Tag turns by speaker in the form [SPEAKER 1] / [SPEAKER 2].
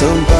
[SPEAKER 1] somebody